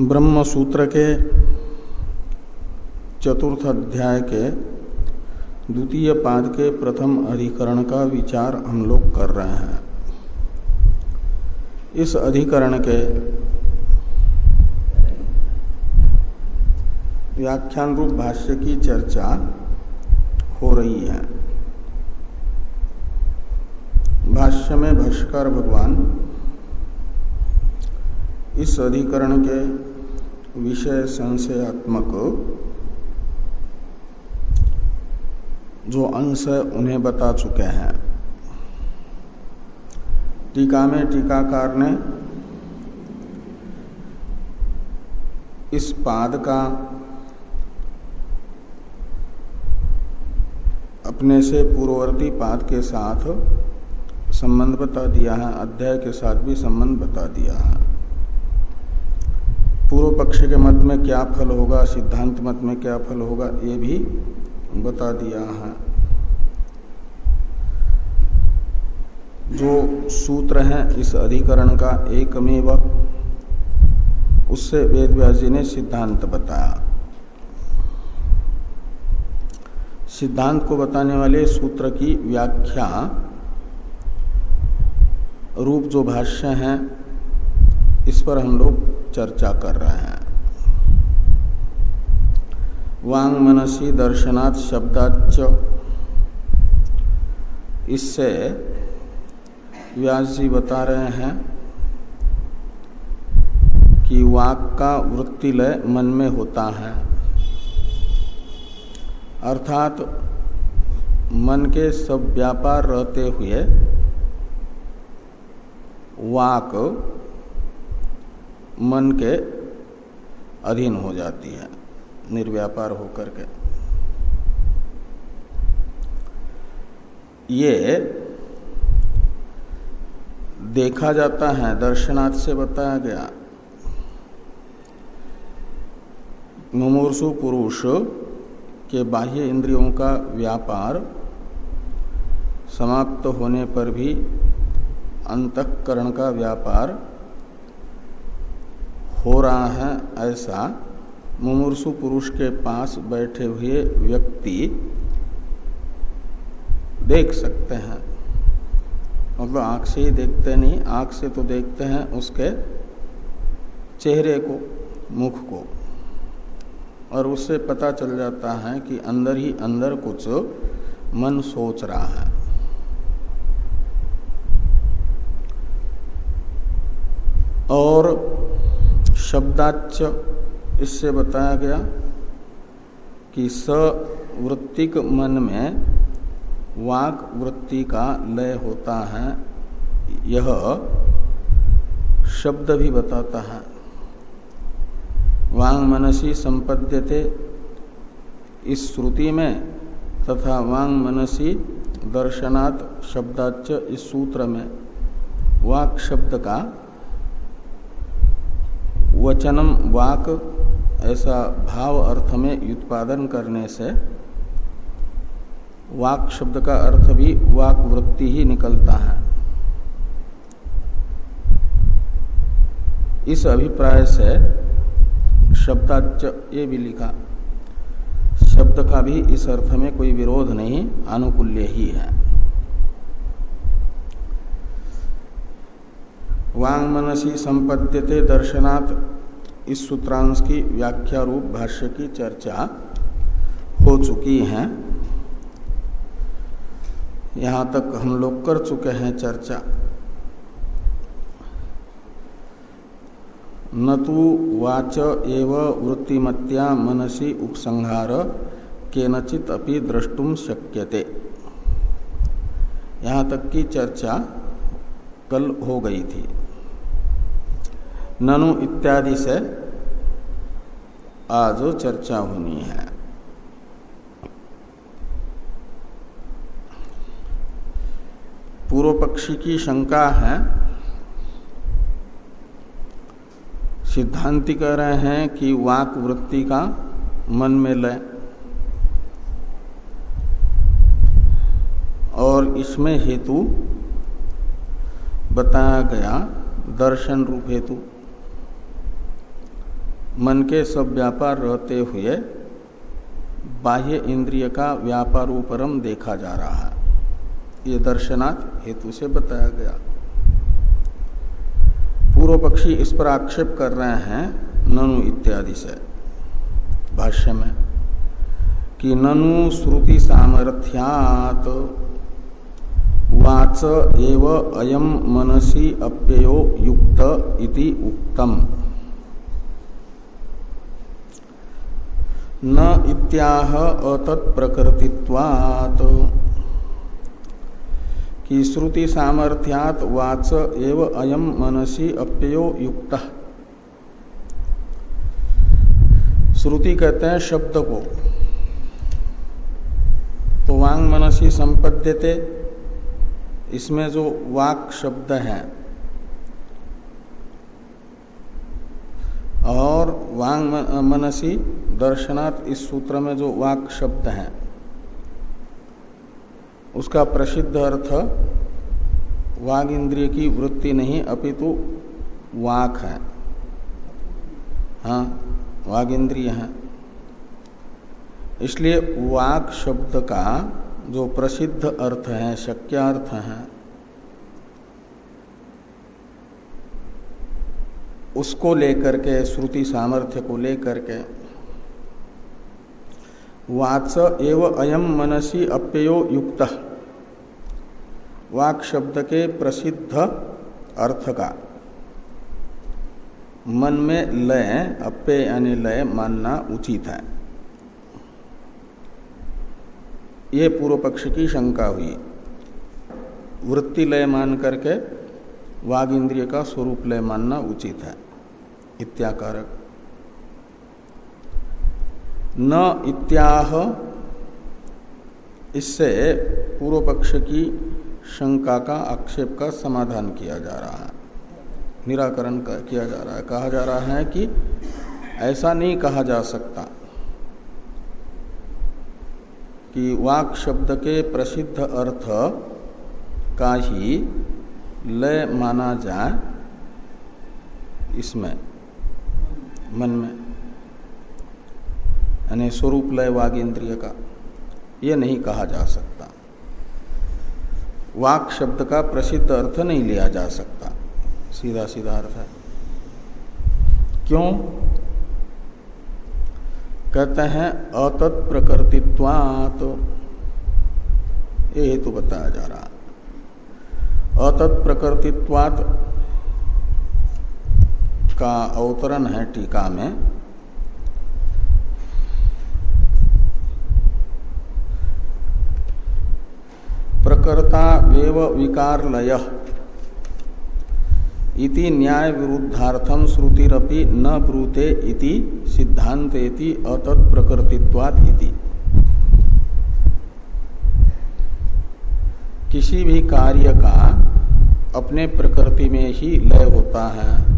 ब्रह्म सूत्र के चतुर्थ अध्याय के द्वितीय पाद के प्रथम अधिकरण का विचार हम लोग कर रहे हैं। इस अधिकरण के व्याख्यान रूप भाष्य की चर्चा हो रही है। भाष्य में भाष्कर भगवान इस अधिकरण के विषय संशयात्मक जो अंश है उन्हें बता चुके हैं। टीका में टीकाकार ने इस पाद का अपने से पूर्ववर्ती पाद के साथ संबंध बता दिया है, अध्याय के साथ भी संबंध बता दिया है। पूर्व पक्ष के मत में क्या फल होगा, सिद्धांत मत में क्या फल होगा, ये भी बता दिया है। जो सूत्र है इस अधिकरण का एकमेव, उससे वेद व्यास जी ने सिद्धांत बताया। सिद्धांत को बताने वाले सूत्र की व्याख्या, रूप जो भाष्य हैं, इस पर हम लोग चर्चा कर रहे हैं। वांग मनसी दर्शनात् शब्दाच इससे व्यास जी बता रहे हैं कि वाक का वृत्तिलय मन में होता है। अर्थात मन के सब व्यापार रहते हुए वाक मन के अधीन हो जाती है, निर्व्यापार होकर के। ये देखा जाता है, दर्शनार्थ से बताया गया। मुमूर्षु पुरुष के बाह्य इंद्रियों का व्यापार समाप्त होने पर भी अंतकरण का व्यापार हो रहा है ऐसा मुमूर्षु पुरुष के पास बैठे हुए व्यक्ति देख सकते हैं। मतलब आँख से ही देखते नहीं, आँख से तो देखते हैं उसके चेहरे को, मुख को। और उससे पता चल जाता है कि अंदर ही अंदर कुछ मन सोच रहा है। और शब्दाच इससे बताया गया कि सवृत्तिक मन में वाक वृत्ति का लय होता है। यह शब्द भी बताता है। वांग मनसी संपद्यते। इस श्रुति में तथा वांग मनसी दर्शनात् शब्दाच इस सूत्र में वाक शब्द का वचनम वाक, ऐसा भाव अर्थ में उत्पादन करने से वाक शब्द का अर्थ भी वाक वृत्ति ही निकलता है। इस अभिप्राय से शब्दाच ये भी लिखा, शब्द का भी इस अर्थ में कोई विरोध नहीं अनुकूल्य ही है। वांग मनसी संपद्यते दर्शनात् इस सूत्रांश की व्याख्या रूप भाष्य की चर्चा हो चुकी है। यहाँ तक हम लोग कर चुके हैं चर्चा। न तो वाच एव वृत्तिमत्या मनसी उपसंहार केनचित अपि द्रष्टुम शक्यते। यहाँ तक की चर्चा कल हो गई थी। ननु इत्यादि से आज चर्चा होनी है। पूर्व पक्षी की शंका है। सिद्धांति कह रहे हैं कि वाक वृत्ति का मन में लय और इसमें हेतु बताया गया दर्शन रूप हेतु। मन के सब व्यापार रहते हुए बाह्य इंद्रिय का व्यापार उपरम देखा जा रहा है। ये दर्शनाथ हेतु से बताया गया। पूर्व पक्षी इस पर आक्षेप कर रहे हैं, ननु इत्यादि से। भाष्य में, कि ननु श्रुति सामर्थ्यात वाच एव अयम मनसी अप्ययो युक्त इति उक्तम। न इत्याह अतत्प्रकृतित्वात्। कि श्रुति सामर्थ्यात वाच एव अयम मनसी अप्ययो युक्त। श्रुति कहते हैं शब्द को। तो वांग मनसी संपद्यते, इसमें जो वाक शब्द है और वांग मनसी दर्शनात् इस सूत्र में जो वाक शब्द है, उसका प्रसिद्ध अर्थ वाग इंद्रिय की वृत्ति नहीं, अपितु वाक है। हाँ वाग इंद्रिय है। इसलिए वाक शब्द का जो प्रसिद्ध अर्थ है, शक्य अर्थ है उसको लेकर के, श्रुति सामर्थ्य को लेकर के, वाच एव अयम मनसी अप्ययो युक्त। वाक शब्द के प्रसिद्ध अर्थ का। मन में लय अप्य यानी लय मानना उचित है। ये पूर्व पक्ष की शंका हुई। वृत्ति लय मान करके, वाग इंद्रिय का स्वरूप लय मानना उचित है। इत्याकारक। न इत्याह, इससे पूर्व पक्ष की शंका का आक्षेप का समाधान किया जा रहा है। निराकरण किया जा रहा है। कहा जा रहा है कि ऐसा नहीं कहा जा सकता कि वाक शब्द के प्रसिद्ध अर्थ का ही लय माना जाए इसमें। मन में। यानी स्वरूप लय वाग इंद्रिय का। ये नहीं कहा जा सकता। वाक शब्द का प्रसिद्ध अर्थ नहीं लिया जा सकता। सीधा सीधा अर्थ है। क्यों? कहते हैं अतत् प्रकृतित्वात ये हेतु बताया जा रहा। अतत् प्रकृतित्वात का अवतरण है टीका में। प्रकर्ता वेव विकारलय। इति न्याय विरुद्धार्थम श्रुतिरपि न ब्रूते इति सिद्धांतेति अतत् प्रकृतित्वात् इति। किसी भी कार्य का अपने प्रकृति में ही लय होता है।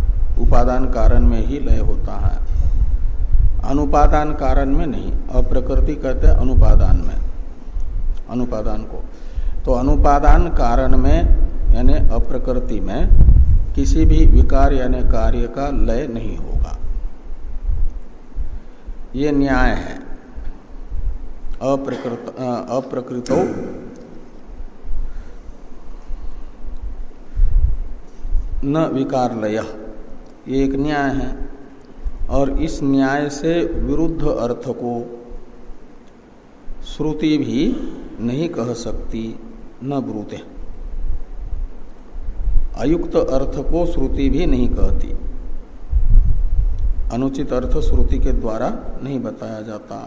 उपादान कारण में ही लय होता है। अनुपादान कारण में नहीं, अप्रकृति कहते अनुपादान में। अनुपादान को। तो अनुपादान कारण में, यानी अप्रकृति में, किसी भी विकार यानी कार्य का लय नहीं होगा। ये न्याय है। अप्रकृत, अप्रकृतो न विकार लय। ये एक न्याय है और इस न्याय से विरुद्ध अर्थ को श्रुति भी नहीं कह सकती, न ब्रूते अयुक्त अर्थ को श्रुति भी नहीं कहती। अनुचित अर्थ श्रुति के द्वारा नहीं बताया जाता।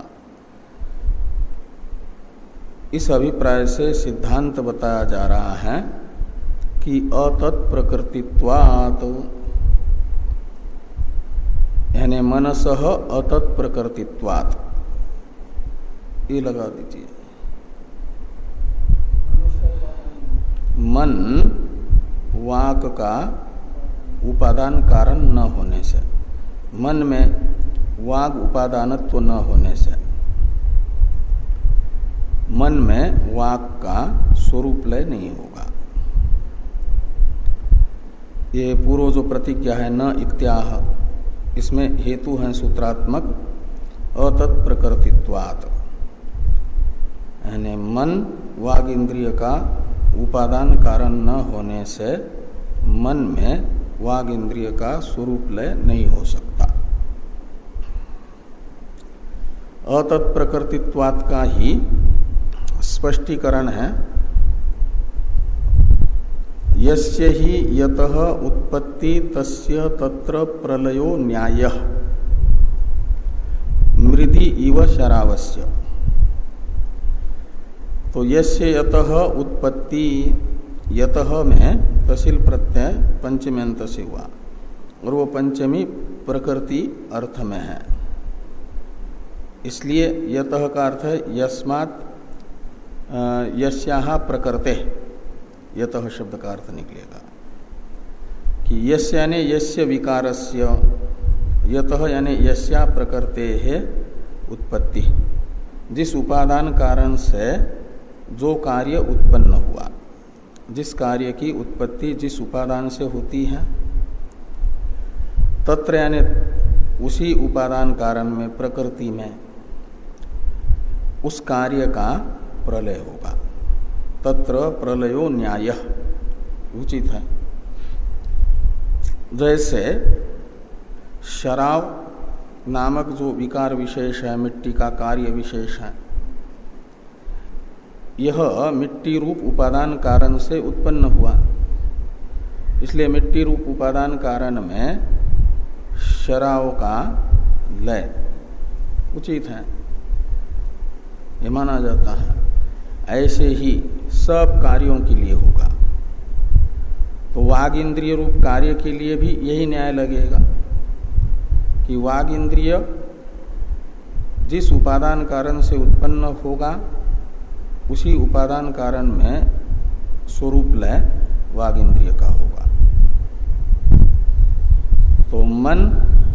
इस अभिप्राय से सिद्धांत बताया जा रहा है कि अतत्प्रकृतित्वात् यानी मनस अतत्प्रकृतित्वात्। ये लगा दीजिए। मन वाक का उपादान कारण न होने से, मन में वाग उपादानत्व न होने से, मन में वाक का स्वरूप लय नहीं होगा। ये पूर्व जो प्रतिज्ञा है न इत्याह। इसमें हेतु है सूत्रात्मक अतत्प्रकृतित्वात् यानी मन वाग इंद्रिय का उपादान कारण न होने से मन में वाग इंद्रिय का स्वरूप लय नहीं हो सकता। अतत्प्रकृतित्वात् का ही स्पष्टीकरण है। यस्य ही यतः उत्पत्ति तस्य तत्र प्रलयो न्याय। मृदि इव शरावस्य। तो यस्य यतः उत्पत्ति, यतः में तहसील प्रत्यय पंचमी अंत से हुआ। और वो पंचमी प्रकृति अर्थ में है। इसलिए यतः का अर्थ है यस्मात् यस्या प्रकृते। यतः शब्द का अर्थ निकलेगा। कि यस्य यानी यस्य विकारस्य, यतः यानी यस्या प्रकृते है उत्पत्ति। जिस उपादान कारण से जो कार्य उत्पन्न हुआ, जिस कार्य की उत्पत्ति जिस उपादान से होती है, तत्र यानी उसी उपादान कारण में, प्रकृति में, उस कार्य का प्रलय होगा। तत्र प्रलयो न्याय। उचित है। जैसे शराब नामक जो विकार विशेष है, मिट्टी का कार्य विशेष है, यह मिट्टी रूप उपादान कारण से उत्पन्न हुआ। इसलिए मिट्टी रूप उपादान कारण में शराब का लय उचित है। ये माना जाता है। ऐसे ही सब कार्यों के लिए होगा। तो वाग इंद्रिय रूप कार्य के लिए भी यही न्याय लगेगा कि वाग इंद्रिय जिस उपादान कारण से उत्पन्न होगा, उसी उपादान कारण में स्वरूप लय वाग इंद्रिय का होगा। तो मन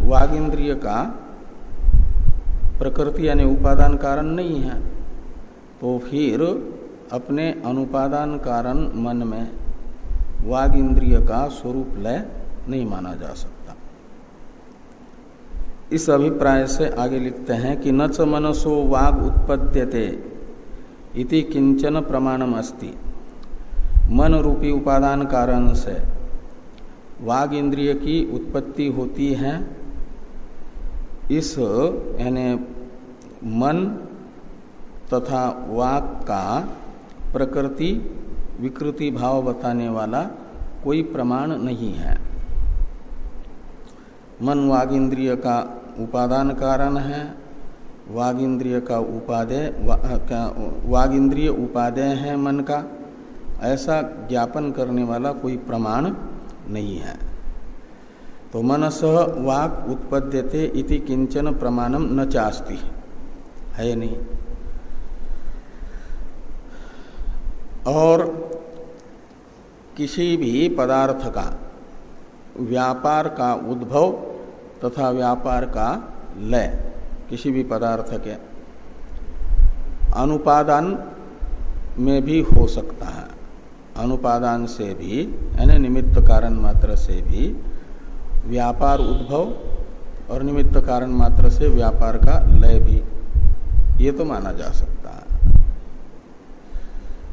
वाग इंद्रिय का प्रकृति यानी उपादान कारण नहीं है। तो फिर अपने अनुपादान कारण मन में वाग इंद्रिय का स्वरूप लय नहीं माना जा सकता। इस अभिप्राय से आगे लिखते हैं कि न च मनसो वाग उत्पद्यते इति किंचन प्रमाणम अस्ति। मन रूपी उपादान कारण से वाग इंद्रिय की उत्पत्ति होती है। इस यानी मन तथा वाक का प्रकृति, विकृति भाव बताने वाला कोई प्रमाण नहीं है। मन वाग इंद्रिय का उपादान कारण है वाग इंद्रिय का उपादेय वाग इंद्रिय उपादेय है मन का, ऐसा ज्ञापन करने वाला कोई प्रमाण नहीं है। तो मनस वाक उत्पद्यते इति किंचन प्रमाणम न चास्ती। है नहीं? और किसी भी पदार्थ का, व्यापार का उद्भव तथा व्यापार का लय, किसी भी पदार्थ के अनुपादान में भी हो सकता है। अनुपादान से भी, यानी निमित्त कारण मात्र से भी व्यापार उद्भव और निमित्त कारण मात्र से व्यापार का लय भी, ये तो माना जा सकता है।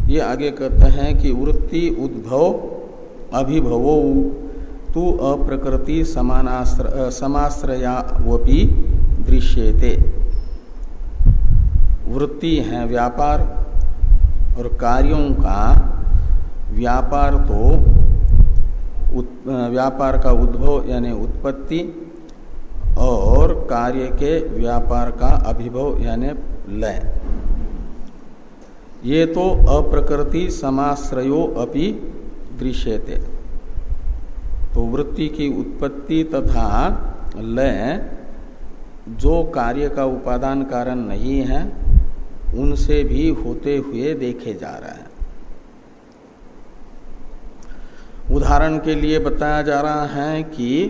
ये आगे कहते हैं कि वृत्ति उद्भव अभिभवो तू अप्रकृति समानाश्र समाश्रया वपी दृश्यते। वृत्ति है व्यापार और कार्यों का व्यापार तो व्यापार का उद्भव यानी उत्पत्ति और कार्य के व्यापार का अभिभव यानी लय। ये तो अप्रकृति समाश्रयो अपि दृश्यते। तो वृत्ति की उत्पत्ति तथा लय जो कार्य का उपादान कारण नहीं है, उनसे भी होते हुए देखे जा रहे हैं। उदाहरण के लिए बताया जा रहा है कि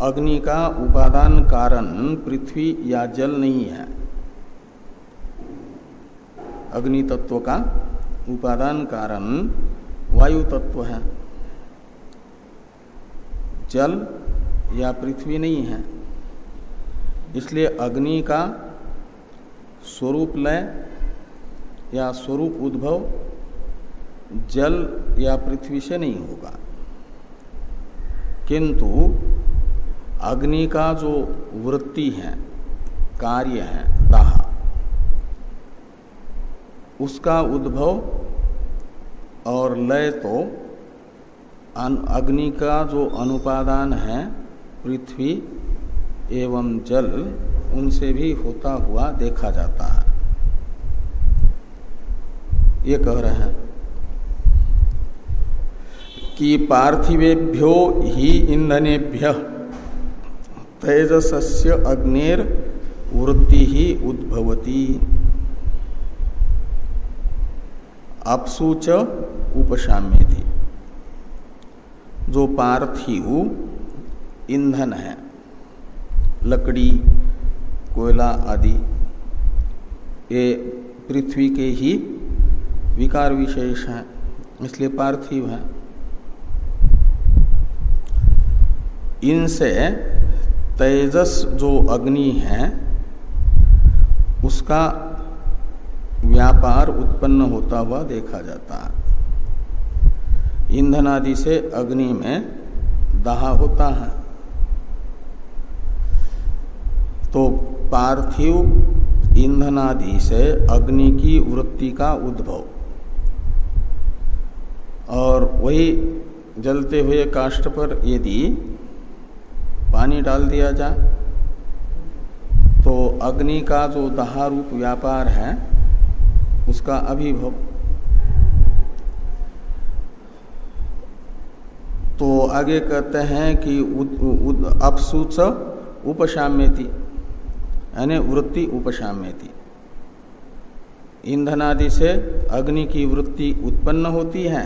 अग्नि का उपादान कारण पृथ्वी या जल नहीं है। अग्नि तत्व का उपादान कारण वायु तत्व है। जल या पृथ्वी नहीं है। इसलिए अग्नि का स्वरूप लय या स्वरूप उद्भव जल या पृथ्वी से नहीं होगा। किंतु अग्नि का जो वृत्ति है, कार्य है, दाह उसका उद्भव और लय तो अग्नि का जो अनुपादान है, पृथ्वी एवं जल, उनसे भी होता हुआ देखा जाता है। ये कह रहे हैं कि पार्थिवेभ्यो ही ईंधनेभ्य तेजस्य अग्निर वृत्ति ही उद्भवती। अपसूच उपशाम्य थी जो पार्थिव ईंधन है, लकड़ी, कोयला आदि, ये पृथ्वी के ही विकार विशेष हैं, इसलिए पार्थिव है। इनसे तेजस जो अग्नि है, उसका व्यापार उत्पन्न होता हुआ देखा जाता है। ईंधन आदि से अग्नि में दहा होता है। तो पार्थिव ईंधन आदि से अग्नि की वृत्ति का उद्भव। और वही जलते हुए काष्ठ पर यदि पानी डाल दिया जाए तो अग्नि का जो दहारूप व्यापार है उसका अभिभव। तो आगे कहते हैं कि अपसूच उपशाम्यति, यानी वृत्ति उपशाम्यति। ईंधन आदि से अग्नि की वृत्ति उत्पन्न होती है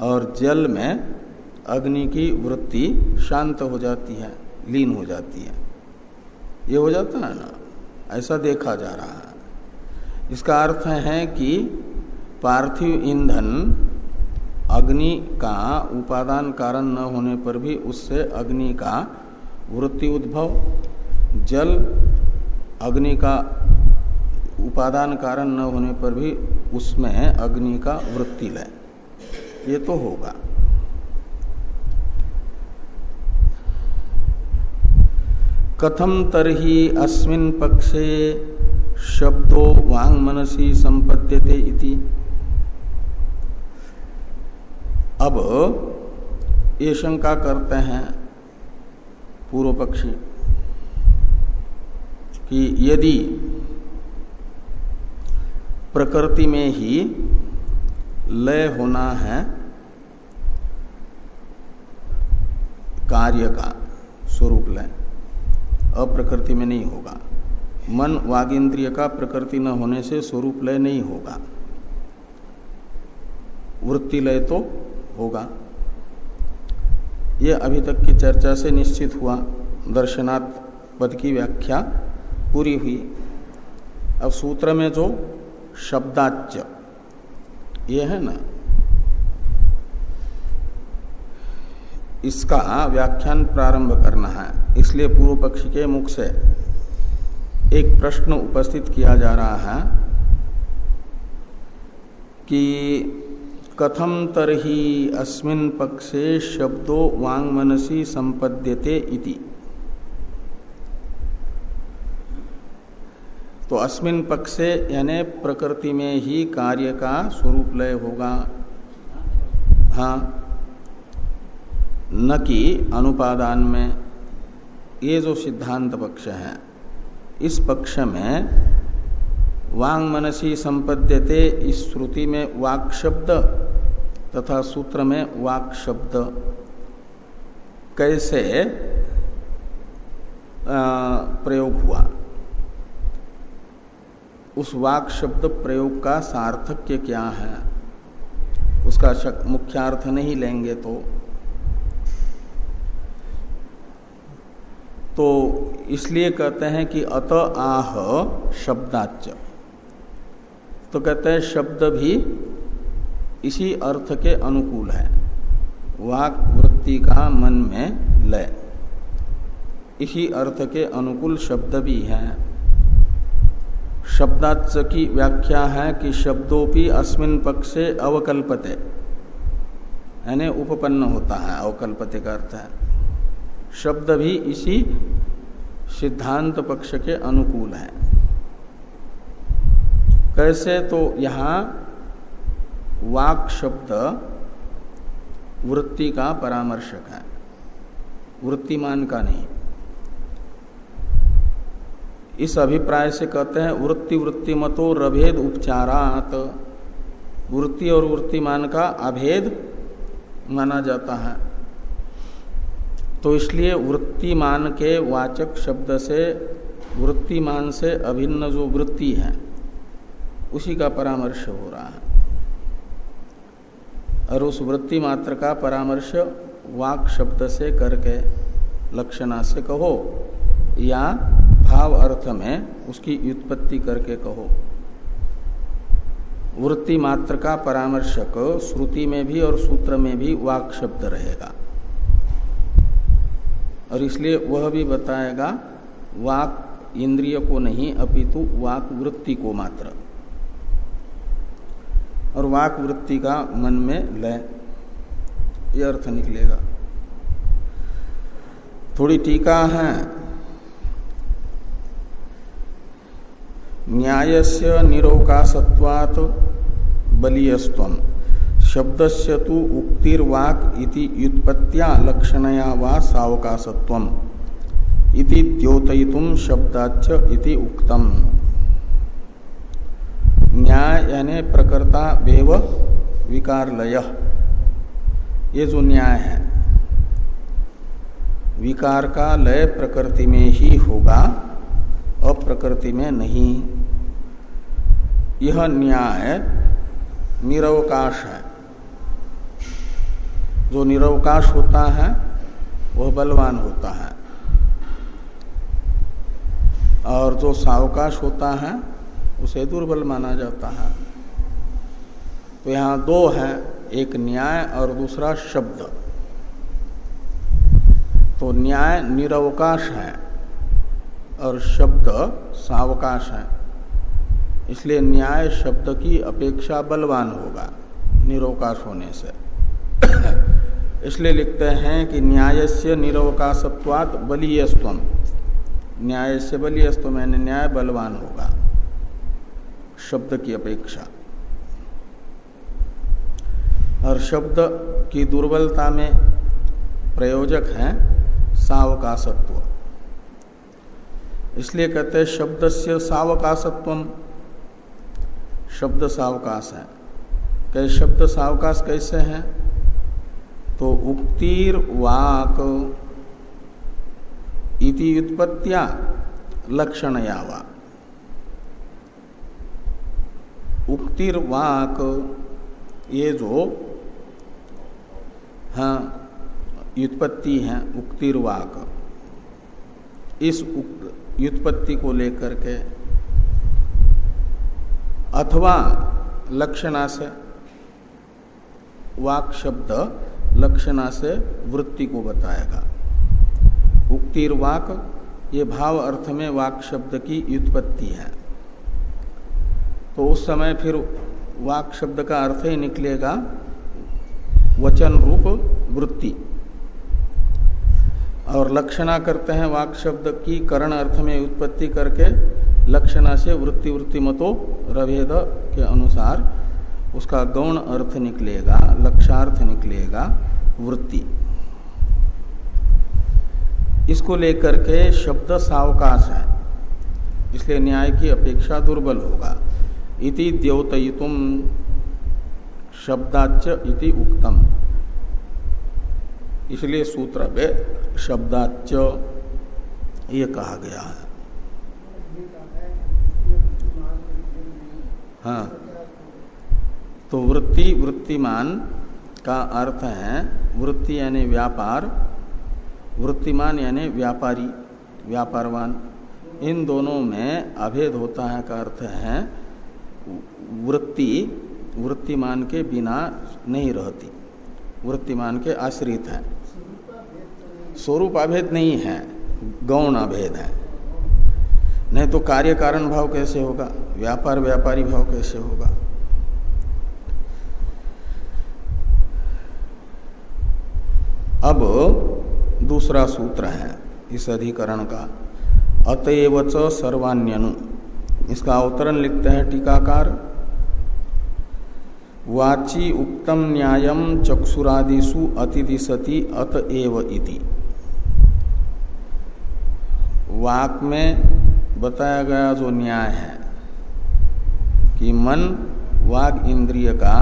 और जल में अग्नि की वृत्ति शांत हो जाती है, लीन हो जाती है। ये हो जाता है ना? ऐसा देखा जा रहा है। इसका अर्थ है कि पार्थिव ईंधन अग्नि का उपादान कारण न होने पर भी उससे अग्नि का वृत्ति उद्भव, जल अग्नि का उपादान कारण न होने पर भी उसमें अग्नि का वृत्ति लय ये तो होगा। कथम तरही अस्मिन पक्षे शब्दों वांग मनसी संपद्यते इति। अब ये शंका करते हैं पूर्व पक्षी कि यदि प्रकृति में ही लय होना है, कार्य का स्वरूप लय, अप्रकृति में नहीं होगा। मन वागिंद्रिय का प्रकृति न होने से स्वरूप लय नहीं होगा। वृत्ति लय तो होगा। ये अभी तक की चर्चा से निश्चित हुआ। दर्शनात् पद की व्याख्या पूरी हुई। अब सूत्र में जो शब्दाच्य ये है ना? इसका व्याख्यान प्रारंभ करना है। इसलिए पूर्व पक्ष के मुख से एक प्रश्न उपस्थित किया जा रहा है कि कथम तरही अस्मिन पक्षे शब्दो वांग मनसी संपद्यते इति। तो अस्मिन पक्षे यानी प्रकृति में ही कार्य का स्वरूप लय होगा। हाँ न कि अनुपादान में। ये जो सिद्धांत पक्ष है इस पक्ष में वांग मनसी संपद्यते इस श्रुति में वाक शब्द तथा सूत्र में वाक शब्द कैसे प्रयोग हुआ? उस वाक शब्द प्रयोग का सार्थक्य क्या है? उसका मुख्यार्थ नहीं लेंगे तो। तो इसलिए कहते हैं कि अत आह शब्दाच तो कहते हैं शब्द भी इसी अर्थ के अनुकूल है। वाक वृत्ति का मन में लय। इसी अर्थ के अनुकूल शब्द भी हैं। शब्दाच की व्याख्या है कि शब्दों अस्मिन पक्षे अवकल्पते। यानी उपपन्न होता है, अवकल्पते का अर्थ है। शब्द भी इसी सिद्धांत पक्ष के अनुकूल है। कैसे तो यहाँ वाक शब्द वृत्ति का परामर्शक है। वृत्तिमान का नहीं। इस अभिप्राय से कहते हैं, वृत्ति वृत्ति मतो रभेद उपचारात। वृत्ति और वृत्तिमान का अभेद माना जाता है। तो इसलिए वृत्तिमान के वाचक शब्द से, वृत्तिमान से अभिन्न जो वृत्ति है, उसी का परामर्श हो रहा है। और उस वृत्ति मात्र का परामर्श वाक शब्द से करके, लक्षणा से कहो, या भाव अर्थ में उसकी व्युत्पत्ति करके कहो। वृत्ति मात्र का परामर्शक श्रुति में भी और सूत्र में भी वाक शब्द रहेगा। और इसलिए वह भी बताएगा, वाक इंद्रिय को नहीं, अपितु वाक वृत्ति को मात्र। और वाक वृत्ति का मन में लय, ये अर्थ निकलेगा। थोड़ी टीका है। न्यायस्य निरवकाशत्वात् बलियस्व शब्द से तो उक्तिर्वाक इति व्युत्पत्तिया लक्षणया वा सावकाशत्व इति द्योतयितुम शब्दाच इति उक्तम। न्याय यानी प्रकृता वेव विकारलय। ये जो न्याय है, विकार का लय प्रकृति में ही होगा, अप्रकृति में नहीं। यह न्याय निरवकाश है। जो निरवकाश होता है, वह बलवान होता है। और जो सावकाश होता है, उसे दुर्बल माना जाता है। तो यहाँ दो है, एक न्याय और दूसरा शब्द। तो न्याय निरवकाश है और शब्द सावकाश है। इसलिए न्याय शब्द की अपेक्षा बलवान होगा, निरवकाश होने से। इसलिए लिखते हैं कि न्याय से निरवकाशत्वात बलीयस्व न्याय से बलीयस्व मैंने न्याय बलवान होगा। शब्द की अपेक्षा। और शब्द की दुर्बलता में प्रयोजक है सावकाशत्व। इसलिए कहते हैं शब्द से सावकाशत्व। शब्द सावकाश है। कैसे शब्द सावकाश कैसे हैं? तो उक्तिर वाक इति उत्पत्तिया लक्षण यावा उक्तिर वाक ये जो हाँ व्युत्पत्ति है, उक्तिर वाक। इस व्युत्पत्ति को लेकर के अथवा लक्षणा से वाक शब्द लक्षणा से वृत्ति को बताएगा। उक्तिर वाक ये भाव अर्थ में वाक शब्द की व्युत्पत्ति है। तो उस समय फिर वाक शब्द का अर्थ ही निकलेगा वचन रूप वृत्ति। और लक्षणा करते हैं वाक शब्द की करण अर्थ में उत्पत्ति करके, लक्षणा से वृत्ति वृत्ति मतो रभेद के अनुसार उसका गौण अर्थ निकलेगा, लक्षार्थ निकलेगा, वृत्ति। इसको लेकर के शब्द सावकाश है, इसलिए न्याय की अपेक्षा दुर्बल होगा। इति द्योतयितुम शब्दाच इति उक्तम। इसलिए सूत्र में शब्दाच ये कहा गया है। हाँ। तो वृत्ति, वृत्तिमान का अर्थ है वृत्ति यानी व्यापार, वृत्तिमान यानी व्यापारी, व्यापारवान। इन दोनों में अभेद होता है का अर्थ है वृत्ति, वृत्तिमान के बिना नहीं रहती। वृत्तिमान के आश्रित है। स्वरूप अभेद नहीं है, गौण अभेद है। नहीं तो कार्य कारण भाव कैसे होगा? व्यापार, व्यापारी भाव कैसे होगा? अब दूसरा सूत्र है इस अधिकरण का। अतएव च सर्वान्यनु। इसका अवतरण लिखते हैं टीकाकार। वाची उक्तम न्याय चक्षुरादिशु अतिदिशति अतएव इति। वाक में बताया गया जो न्याय है कि मन वाग इंद्रिय का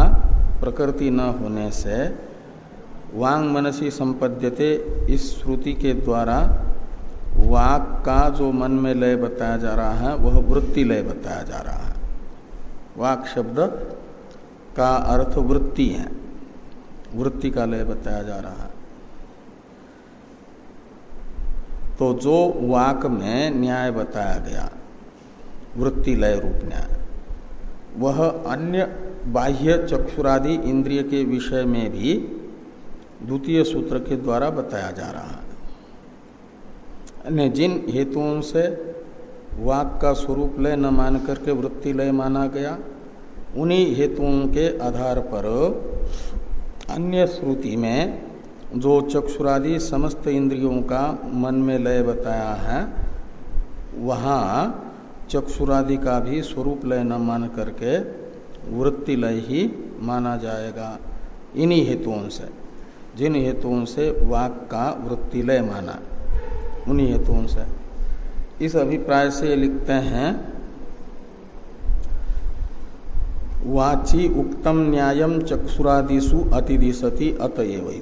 प्रकृति न होने से वांग मनसी संपद्यते इस श्रुति के द्वारा वाक का जो मन में लय बताया जा रहा है, वह वृत्ति लय बताया जा रहा है। वाक शब्द का अर्थ वृत्ति है। वृत्ति का लय बताया जा रहा है। तो जो वाक में न्याय बताया गया, वृत्ति लय रूप न्याय, वह अन्य बाह्य चक्षुरादि इंद्रिय के विषय में भी द्वितीय सूत्र के द्वारा बताया जा रहा है। जिन हेतुओं से वाक का स्वरूप लय न मान करके वृत्ति लय माना गया, उन्हीं हेतुओं के आधार पर अन्य श्रुति में जो चक्षुरादि समस्त इंद्रियों का मन में लय बताया है, वहाँ चक्षुरादि का भी स्वरूप लय न मान करके वृत्ति लय ही माना जाएगा। इन्हीं हेतुओं से। जिन हेतुओं से वाक का वृत्ति लय माना। उन्हीं हेतुओं से। इस अभिप्राय से लिखते हैं, वाची उक्तम न्यायम चक्षुरादिशु अतिदिशति अतएव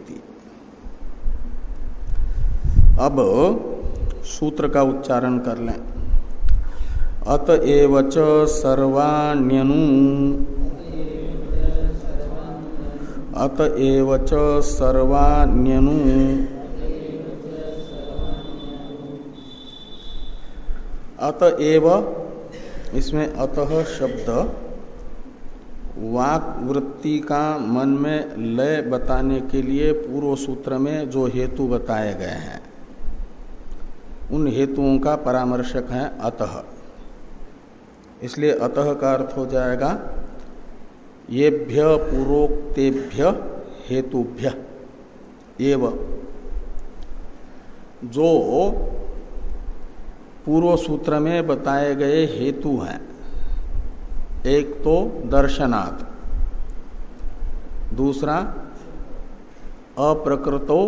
अब सूत्र का उच्चारण कर लें। अतएव सर्वाण्यनु अतएव सर्वाण्यनु। अतएव इसमें अतः शब्द वाक वृत्ति का मन में लय बताने के लिए पूर्व सूत्र में जो हेतु बताए गए हैं, उन हेतुओं का परामर्शक है अतः। इसलिए अतः का अर्थ हो जाएगा येभ्य पूर्वोक्तेभ्य हेतुभ्य। जो पूर्व सूत्र में बताए गए हेतु हैं, एक तो दर्शनात्, दूसरा अप्रकृतो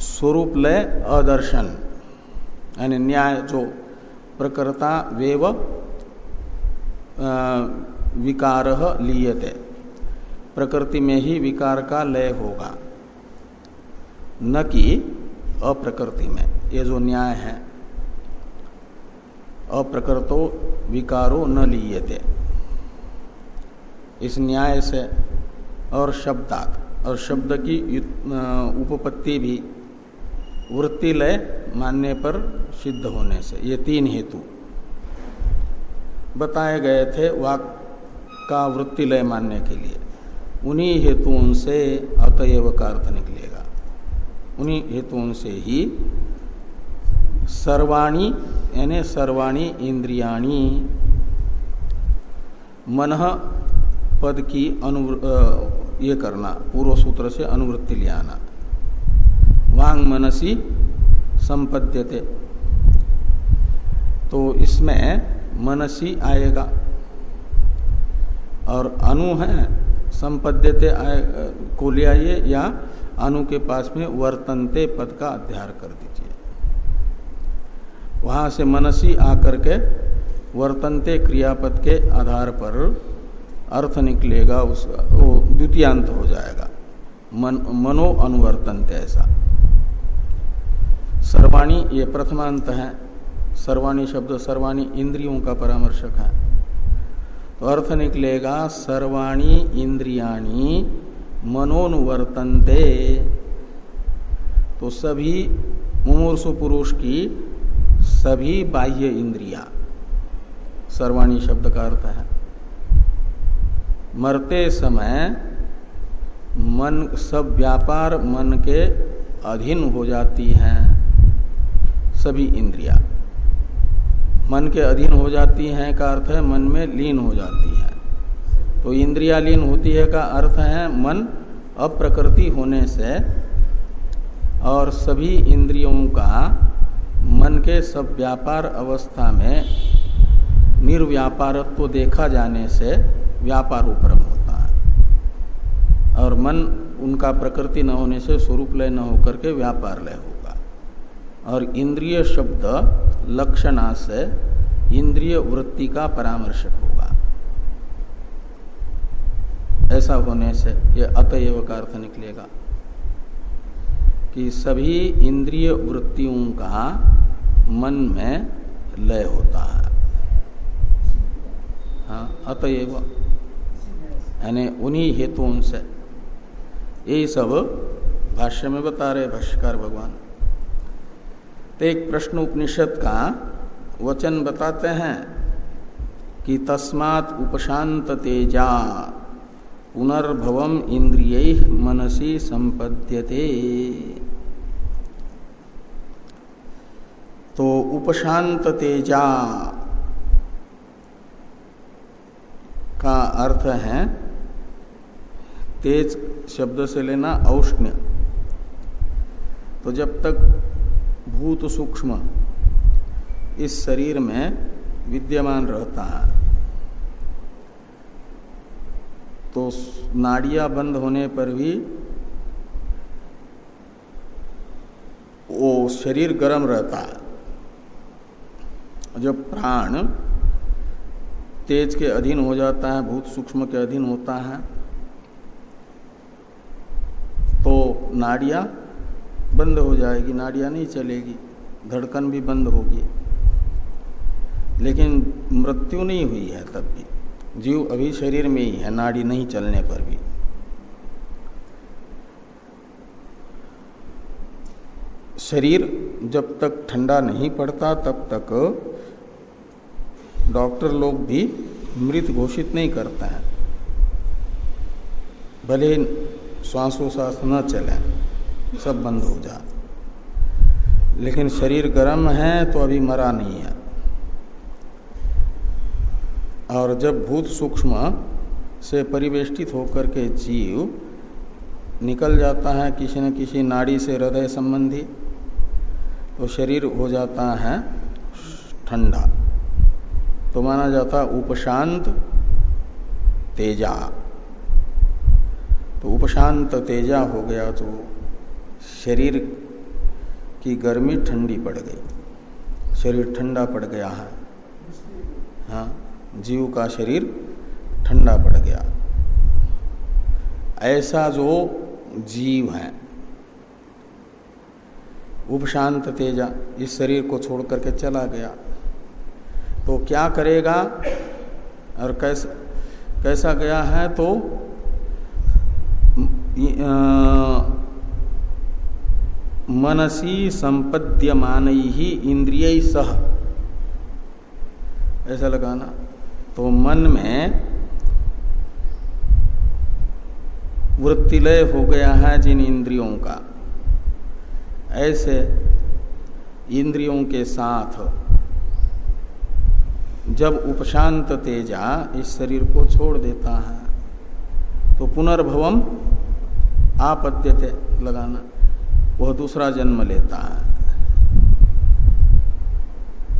स्वरूप लय अदर्शन, यानी न्याय, जो प्रकृता वेव विकार लीयते। प्रकृति में ही विकार का लय होगा। न कि अप्रकृति में। ये जो न्याय है, अप्रकृतो विकारो न लीयते। इस न्याय से और शब्दात, और शब्द की उपपत्ति भी वृत्ति लय मानने पर सिद्ध होने से। ये तीन हेतु। बताए गए थे वाक का वृत्ति लय मानने के लिए। उन्हीं हेतुओं से अतएव का अर्थ निकलेगा। उन्हीं हेतुओं से ही सर्वाणी, यानी सर्वाणी इंद्रियाणी मन पद की अनु ये करना, पूर्व सूत्र से अनुवृत्ति ले आना। वांग मनसी संपद्यते। तो इसमें मनसी आएगा। और अनु है संपद्यते आए, को ले आइए या अनु के पास में वर्तनते पद का अध्यार कर दीजिए। वहाँ से मनसी आकर के वर्तनते क्रियापद के आधार पर अर्थ निकलेगा उसका वो द्वितीयांत हो जाएगा। मन, मनो अनुवर्तनते ऐसा। सर्वाणी ये प्रथमांत है। सर्वाणी शब्द, सर्वाणी इंद्रियों का परामर्शक है। तो अर्थ निकलेगा, सर्वाणी इंद्रियाणी मनोनुवर्तनते। तो सभी मुमूर्षु पुरुष की सभी बाह्य इंद्रिया, सर्वाणी शब्द का अर्थ है। मरते समय मन, सब व्यापार मन के अधीन हो जाती हैं सभी इंद्रिया। मन के अधीन हो जाती हैं का अर्थ है मन में लीन हो जाती है। तो इंद्रिया लीन होती है का अर्थ है मन अप्रकृति होने से और सभी इंद्रियों का मन के सब व्यापार अवस्था में निर्व्यापारत्व तो देखा जाने से व्यापार उपरम होता है। और मन उनका प्रकृति न होने से स्वरूप लय न होकर के व्यापार लय होगा और इंद्रिय शब्द लक्षणा से इंद्रिय वृत्ति का परामर्शक होगा। ऐसा होने से यह अतएव का अर्थ निकलेगा कि सभी इंद्रिय वृत्तियों का मन में लय होता है। हाँ अतएव। यानी उन्हीं हेतुओं से। यही सब भाष्य में बता रहे भाष्यकार भगवान। तो एक प्रश्न उपनिषद का वचन बताते हैं कि तस्मात उपशांत तेजा, पुनर्भवम इंद्रिय मनसी संपद्यते। तो उपशांत तेजा का अर्थ है तेज शब्द से लेना औष्ण्य। तो जब तक भूत सूक्ष्म। इस शरीर में विद्यमान रहता है। तो नाड़ियाँ बंद होने पर भी वो शरीर गर्म रहता है। जब प्राण तेज के अधीन हो जाता है, भूत सूक्ष्म के अधीन होता है तो नाड़ियाँ बंद हो जाएगी, नाड़ियाँ नहीं चलेगी, धड़कन भी बंद होगी। लेकिन मृत्यु नहीं हुई है तब भी। जीव अभी शरीर में ही है, नाड़ी नहीं चलने पर भी। शरीर जब तक ठंडा नहीं पड़ता, तब तक डॉक्टर लोग भी मृत घोषित नहीं करते हैं। भले श्वासोश्वास न चले। सब बंद हो जा लेकिन शरीर गर्म है तो अभी मरा नहीं है। और जब भूत सूक्ष्म से परिवेष्टित होकर के जीव निकल जाता है किसी न किसी नाड़ी से हृदय संबंधी तो शरीर हो जाता है ठंडा। तो माना जाता उपशांत तेजा। तो उपशांत तेजा हो गया तो शरीर की गर्मी ठंडी पड़ गई। शरीर ठंडा पड़ गया है। हाँ जीव का शरीर ठंडा पड़ गया। ऐसा जो जीव है, उपशांत तेजा, इस शरीर को छोड़ करके चला गया। तो क्या करेगा? और कैसा कैसा गया है तो मनसी संपद्यमान ही इंद्रिय सह। ऐसा लगाना। तो मन में वृत्तिलय हो गया है जिन इंद्रियों का। ऐसे इंद्रियों के साथ जब उपशांत तेजा इस शरीर को छोड़ देता है तो पुनर्भवम आपद्यते लगाना। वह दूसरा जन्म लेता है।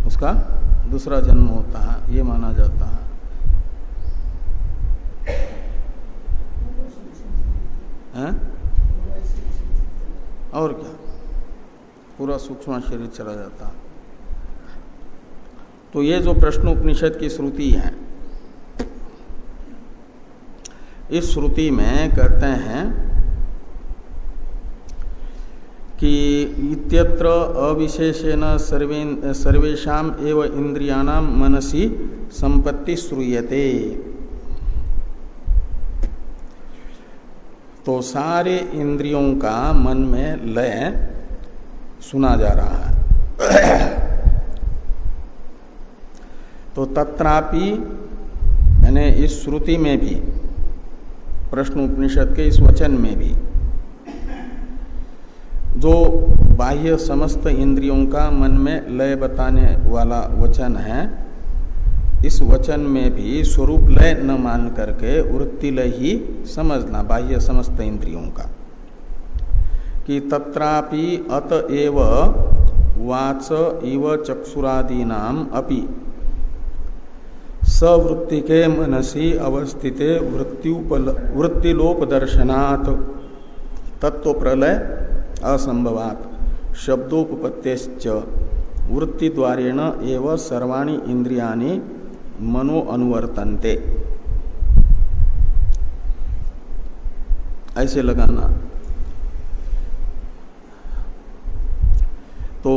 उसका दूसरा जन्म होता है, ये माना जाता है। हैं? और क्या? पूरा सूक्ष्म शरीर चला जाता तो ये जो प्रश्न उपनिषद की श्रुति है, इस श्रुति में कहते हैं कि इत्यत्र अविशेषेण सर्वे सर्वेशा एव इंद्रियाणाम मनसी संपत्ति श्रूयते। तो सारे इंद्रियों का मन में लय सुना जा रहा है। तो तत्रापि, यानी इस श्रुति में भी, प्रश्न उपनिषद के इस वचन में भी जो बाह्य समस्त इंद्रियों का मन में लय बताने वाला वचन है, इस वचन में भी स्वरूप लय न मान करके वृत्ति लय ही समझना बाह्य समस्त इंद्रियों का। कि तत्रापि अत एव वाच इव चक्षुरादीनाम अपि। सवृत्ति के मनसी अवस्थित वृत्तिलोप दर्शनात् तत्व प्रलय असंभवात शब्दोपत्तेश्च वृत्ति द्वारेण एव सर्वाणी इंद्रियाणी मनो अनुवर्तनते ऐसे लगाना। तो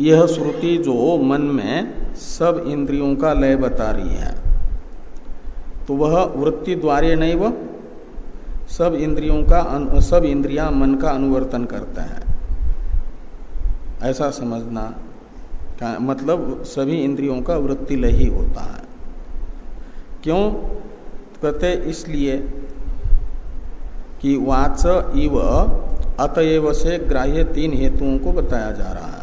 यह श्रुति जो मन में सब इंद्रियों का लय बता रही है तो वह वृत्ति द्वारे नहीं वह सब इंद्रियों का सब इंद्रियाँ मन का अनुवर्तन करते हैं। ऐसा समझना का मतलब सभी इंद्रियों का वृत्ति लही होता है। क्यों? कहते इसलिए कि वाच इव अतएव से ग्राह्य तीन हेतुओं को बताया जा रहा है।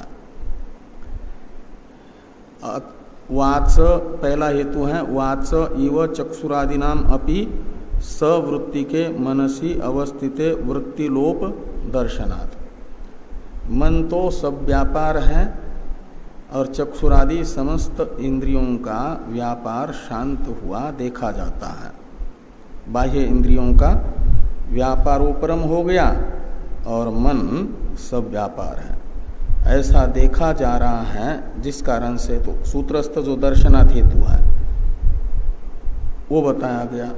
वाच पहला हेतु है, वाच इव चक्षुरादि नाम अपि सवृत्ति के मनसी अवस्थित वृत्तिलोप दर्शनाथ मन तो सब व्यापार है और चक्षुरादि समस्त इंद्रियों का व्यापार शांत हुआ देखा जाता है। बाह्य इंद्रियों का व्यापारोपरम हो गया और मन सब व्यापार है। ऐसा देखा जा रहा है, जिस कारण से तो सूत्रस्थ जो दर्शनाथ हेतु है, वो बताया गया।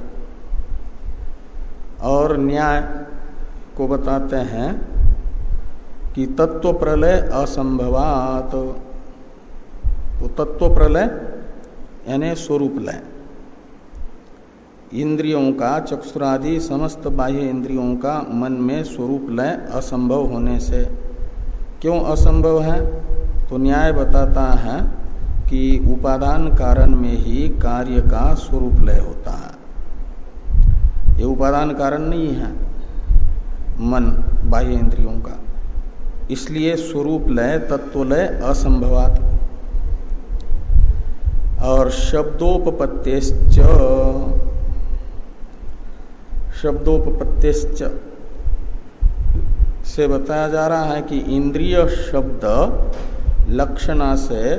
और न्याय को बताते हैं कि तत्व प्रलय असंभवात। तो तत्व प्रलय, यानी स्वरूप लय। इंद्रियों का, चक्षुरादि समस्त बाह्य इंद्रियों का मन में स्वरूप लय असंभव होने से। क्यों असंभव है? तो न्याय बताता है कि उपादान कारण में ही कार्य का स्वरूप लय होता। है ये उपादान कारण नहीं है मन बाह्य इंद्रियों का। इसलिए स्वरूप लय, तत्व लय असंभवात। और शब्दोपत्तेश्च शब्दोपत्तेश्च से बताया जा रहा है कि इंद्रिय शब्द लक्षणा से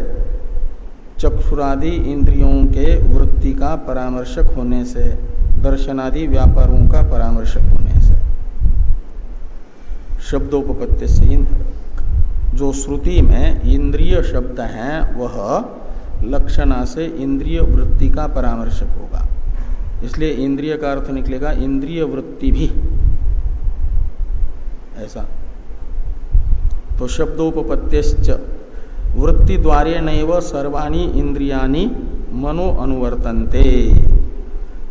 चक्षुरादि इंद्रियों के वृत्ति का परामर्शक होने से दर्शनादि व्यापारों का परामर्शक होने से। शब्दोपत्ति से जो श्रुति में इंद्रिय शब्द है, वह लक्षणा से इंद्रिय वृत्ति का परामर्शक होगा। इसलिए इंद्रिय का अर्थ निकलेगा, इंद्रिय वृत्ति भी। ऐसा। तो शब्दोपत्तिश्च वृत्ति द्वारे नैव सर्वाणी इंद्रियानी मनो अनुवर्तनते।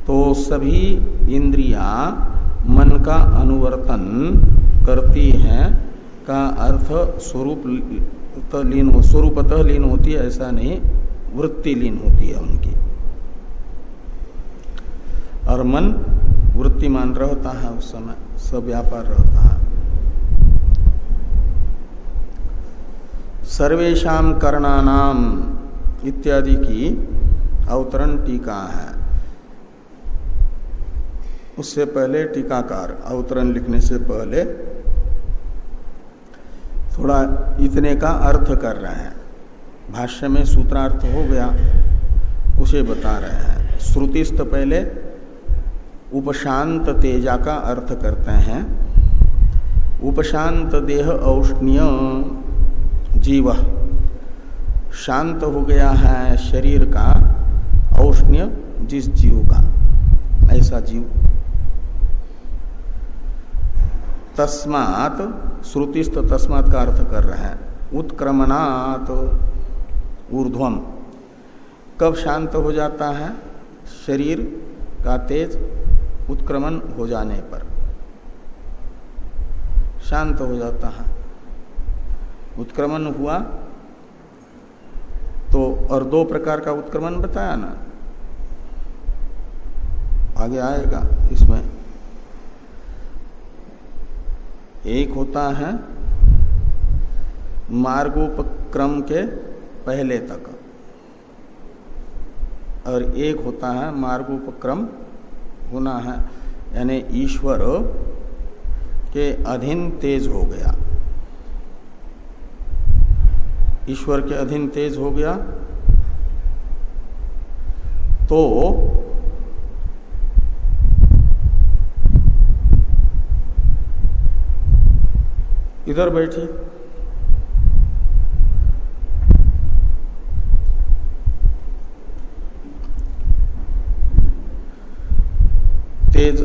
तो सभी इंद्रिया मन का अनुवर्तन करती हैं का अर्थ स्वरूप लीन हो, स्वरूपतः लीन होती है, ऐसा नहीं, वृत्ति लीन होती है उनकी। और मन वृत्तिमान रहता है उस समय, सब व्यापार रहता है। सर्वेशा कर्णानाम इत्यादि की अवतरण टीका है। उससे पहले टीकाकार, अवतरण लिखने से पहले थोड़ा इतने का अर्थ कर रहे हैं। भाष्य में सूत्रार्थ हो गया, उसे बता रहे हैं। श्रुतिस्त पहले उपशांत तेजा का अर्थ करते हैं। उपशांत देह औष्ण्य जीव। शांत हो गया है शरीर का औष्ण्य, जिस जीव का, ऐसा जीव। तस्मात श्रुतिस्त तस्मात का अर्थ कर रहे हैं। उत्क्रमणात ऊर्ध्वम। कब शांत हो जाता है? शरीर का तेज उत्क्रमण हो जाने पर। शांत हो जाता है। उत्क्रमण हुआ तो और दो प्रकार का उत्क्रमण बताया ना? आगे आएगा इसमें। एक होता है मार्गोपक्रम के पहले तक। और एक होता है मार्गोपक्रम होना है, यानी ईश्वर के अधीन तेज हो गया। ईश्वर के अधीन तेज हो गया तो इधर बैठिए तेज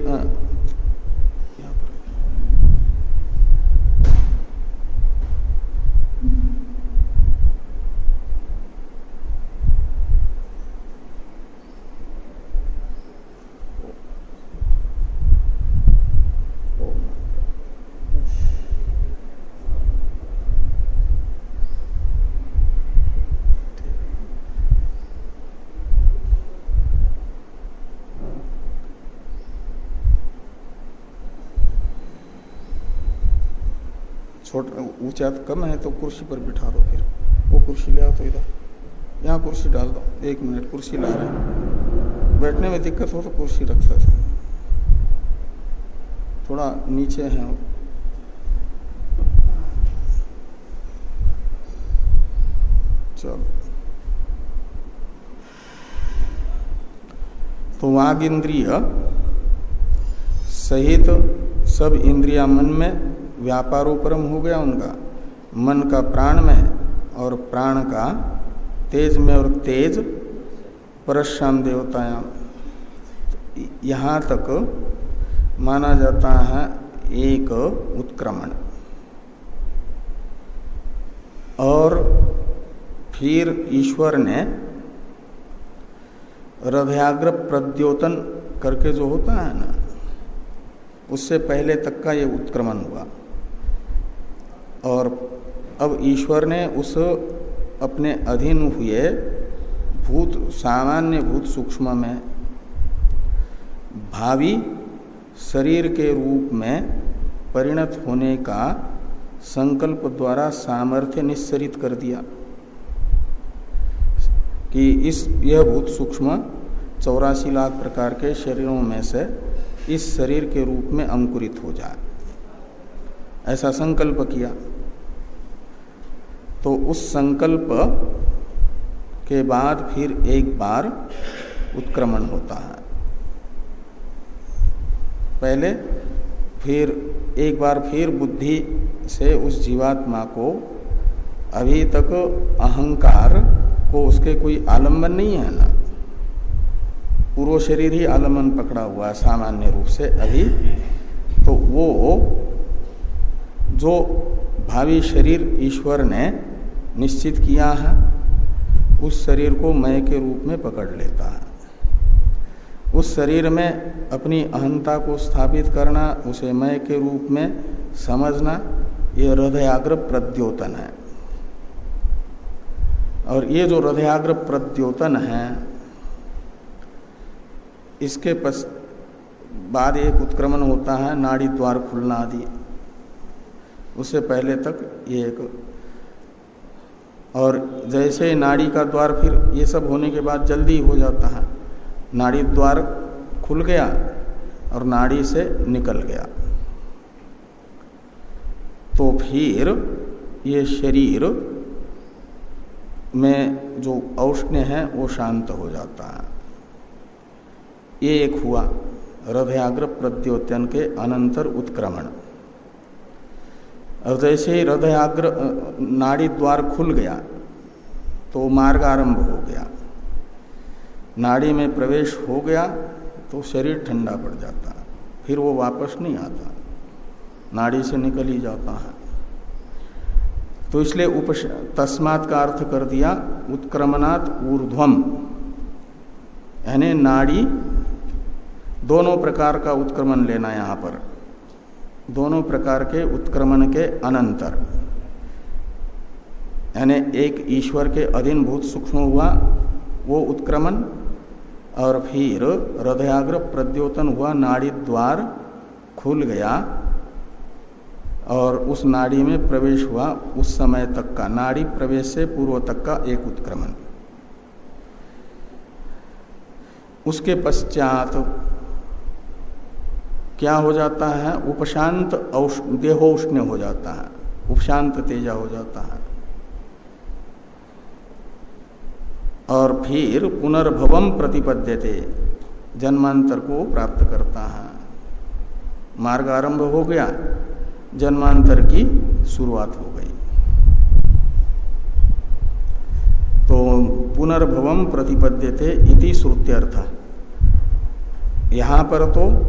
ऊँचा कम है तो कुर्सी पर बिठा दो फिर। वो कुर्सी ले आओ तो इधर। यहाँ कुर्सी डाल दो। एक मिनट, कुर्सी ला रहे बैठने में दिक्कत हो तो कुर्सी रख सकते थोड़ा नीचे है चलो। तो वाग इंद्रिय सहित सब इंद्रिया मन में व्यापारोपरम हो गया उनका। मन का प्राण में और प्राण का तेज में और तेज परशाम देवतायाम यहाँ तक माना जाता है एक उत्क्रमण। और फिर ईश्वर ने हृदयाग्र प्रद्योतन करके जो होता है ना, उससे पहले तक का ये उत्क्रमण हुआ। और अब ईश्वर ने उस अपने अधीन हुए भूत, सामान्य भूत सूक्ष्म में, भावी शरीर के रूप में परिणत होने का संकल्प द्वारा सामर्थ्य निश्चरित कर दिया कि इस, यह भूत सूक्ष्म चौरासी लाख प्रकार के शरीरों में से इस शरीर के रूप में अंकुरित हो जाए। ऐसा संकल्प किया। तो उस संकल्प के बाद फिर एक बार उत्क्रमण होता है। पहले फिर एक बार फिर बुद्धि से उस जीवात्मा को अभी तक अहंकार को उसके कोई आलंबन नहीं है ना। पूर्व शरीर ही आलंबन पकड़ा हुआ है सामान्य रूप से अभी। तो वो जो भावी शरीर ईश्वर ने निश्चित किया है, उस शरीर को मय के रूप में पकड़ लेता है। उस शरीर में अपनी अहंता को स्थापित करना, उसे मय के रूप में समझना, ये हृदयाग्र प्रद्योतन है। और ये जो हृदयाग्र प्रद्योतन है, इसके पस, बाद एक उत्क्रमण होता है, नाड़ी द्वार खुलना आदि। उससे पहले तक ये एक और जैसे नाड़ी का द्वार फिर ये सब होने के बाद जल्दी हो जाता है, नाड़ी द्वार खुल गया और नाड़ी से निकल गया। तो फिर ये शरीर में जो औष्ण्य है, वो शांत हो जाता है। ये एक हुआ हृदयाग्र प्रत्योत्यन के अनंतर उत्क्रमण। और जैसे ही हृदयाग्र नाड़ी द्वार खुल गया तो मार्ग आरंभ हो गया। नाड़ी में प्रवेश हो गया तो शरीर ठंडा पड़ जाता है फिर वो वापस नहीं आता, नाड़ी से निकल ही जाता है। तो इसलिए उप तस्मात का अर्थ कर दिया, उत्क्रमणात ऊर्ध्वम। यानी नाड़ी, दोनों प्रकार का उत्क्रमण लेना यहाँ पर। दोनों प्रकार के उत्क्रमण के अनंतर। यानी एक ईश्वर के अधीन भूत सूक्ष्म हुआ, वो उत्क्रमण, और फिर हृदयाग्र प्रद्योतन हुआ, नाड़ी द्वार खुल गया, और उस नाड़ी में प्रवेश हुआ, उस समय तक का। नाड़ी प्रवेश से पूर्व तक का एक उत्क्रमण। उसके पश्चात क्या हो जाता है? उपशांत देहोष्ण हो जाता है। उपशांत तेजा हो जाता है। और फिर पुनर्भवम प्रतिपद्यते, जन्मांतर को प्राप्त करता है। मार्ग आरंभ हो गया, जन्मांतर की शुरुआत हो गई। तो पुनर्भवम प्रतिपद्यते इति श्रुत्यर्थ। यहाँ पर तो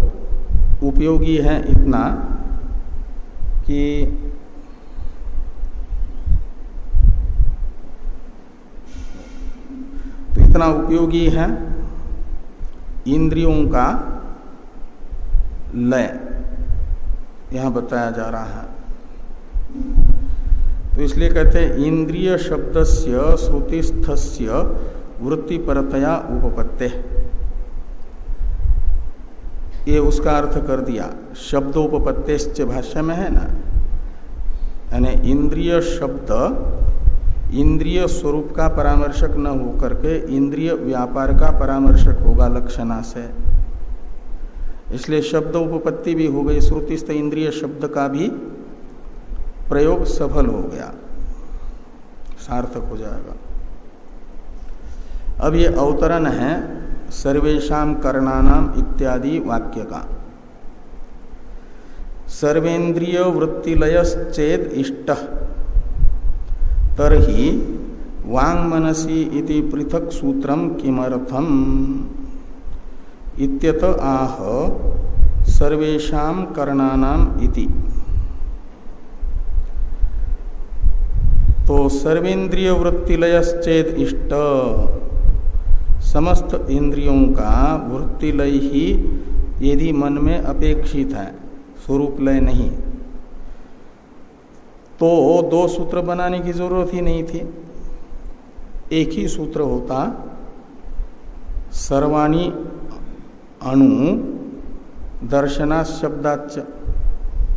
उपयोगी है इतना कि तो इतना उपयोगी है इंद्रियों का लय। यहाँ बताया जा रहा है। तो इसलिए कहते हैं, इंद्रिय शब्द से श्रुतिस्थ वृत्ति परतया उपपत्ते। ये उसका अर्थ कर दिया। शब्दोपत्ते भाष्य में है ना। यानी इंद्रिय शब्द, इंद्रिय स्वरूप का परामर्शक न होकर के इंद्रिय व्यापार का परामर्शक होगा लक्षणा से इसलिए शब्द उपपत्ति भी हो गई श्रुति श्रुतिस्थ इंद्रिय शब्द का भी प्रयोग सफल हो गया। सार्थक हो जाएगा। अब ये अवतरण है सर्वेशा करणानाम इत्यादि वाक्य का सर्वेन्द्रिय वृत्तिलयश्चेद इष्ट। तरही वांग मनसी इति पृथक सूत्रम किमर्थम? इत्यत आह सर्वेशा करणानाम इति। तो सर्वेन्द्रिय वृत्तिलयश्चेद इष्ट। समस्त इंद्रियों का वृत्ति लय ही यदि मन में अपेक्षित है स्वरूप लय नहीं। तो दो सूत्र बनाने की ज़रूरत ही नहीं थी। एक ही सूत्र होता, सर्वाणी अणु दर्शना शब्दाच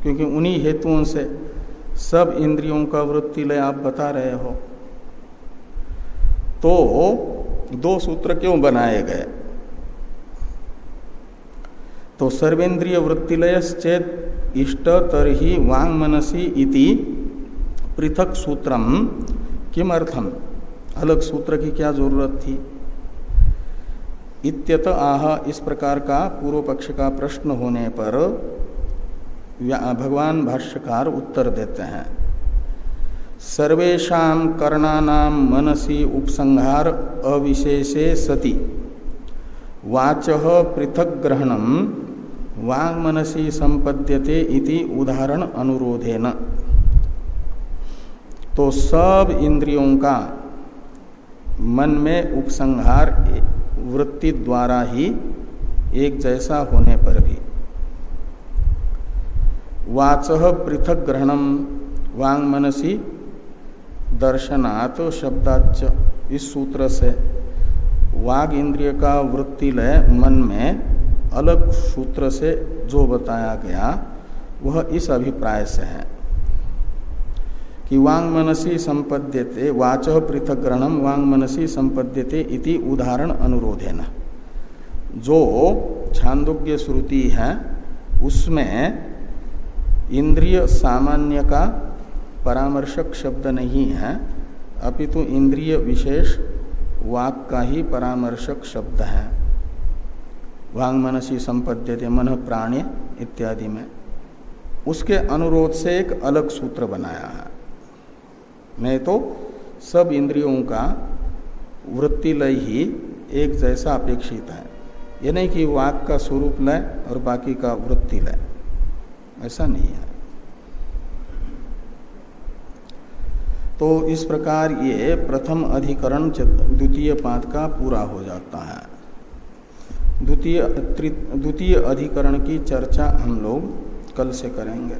क्योंकि उन्हीं हेतुओं से सब इंद्रियों का वृत्ति लय आप बता रहे हो। तो दो सूत्र क्यों बनाए गए? तो सर्वेन्द्रिय वृत्तिलय चेत इष्ट तरही वांग मनसी इति पृथक सूत्रम किमर्थम? अलग सूत्र की क्या ज़रूरत थी? इत्यत आह, इस प्रकार का पूर्व पक्ष का प्रश्न होने पर भगवान भाष्यकार उत्तर देते हैं। सर्वेशा कर्णानाम मनसी उपसंहार अविशेषे सति। वाच पृथक ग्रहणम वांग मनसी संपद्यते इति उदाहरण अनुरोधेन। तो सब इंद्रियों का मन में उपसंहार वृत्ति द्वारा ही एक जैसा होने पर भी। वाच पृथक ग्रहणम वांग मनसी दर्शनात् शब्दाच इस सूत्र से। वाग इंद्रिय का वृत्ति लय मन में अलग सूत्र से जो बताया गया, वह इस अभिप्राय से है। कि वांग मनसी संपद्यते, वाच पृथक ग्रहणम वांग मनसी संपद्यते इति उदाहरण अनुरोधेन। जो छांदोग्य श्रुति है, उसमें इंद्रिय सामान्य का परामर्शक शब्द नहीं है। अपितु इंद्रिय विशेष वाक का ही परामर्शक शब्द है। वांग मनसी संपद्यते मन प्राण्य इत्यादि में। उसके अनुरोध से एक अलग सूत्र बनाया है। नहीं तो सब इंद्रियों का वृत्ति लय ही एक जैसा अपेक्षित है। ये नहीं कि वाक का स्वरूप लय और बाकी का वृत्ति लय ऐसा नहीं है। तो इस प्रकार ये प्रथम अधिकरण द्वितीय पाद का पूरा हो जाता है। द्वितीय द्वितीय अधिकरण की चर्चा हम लोग कल से करेंगे।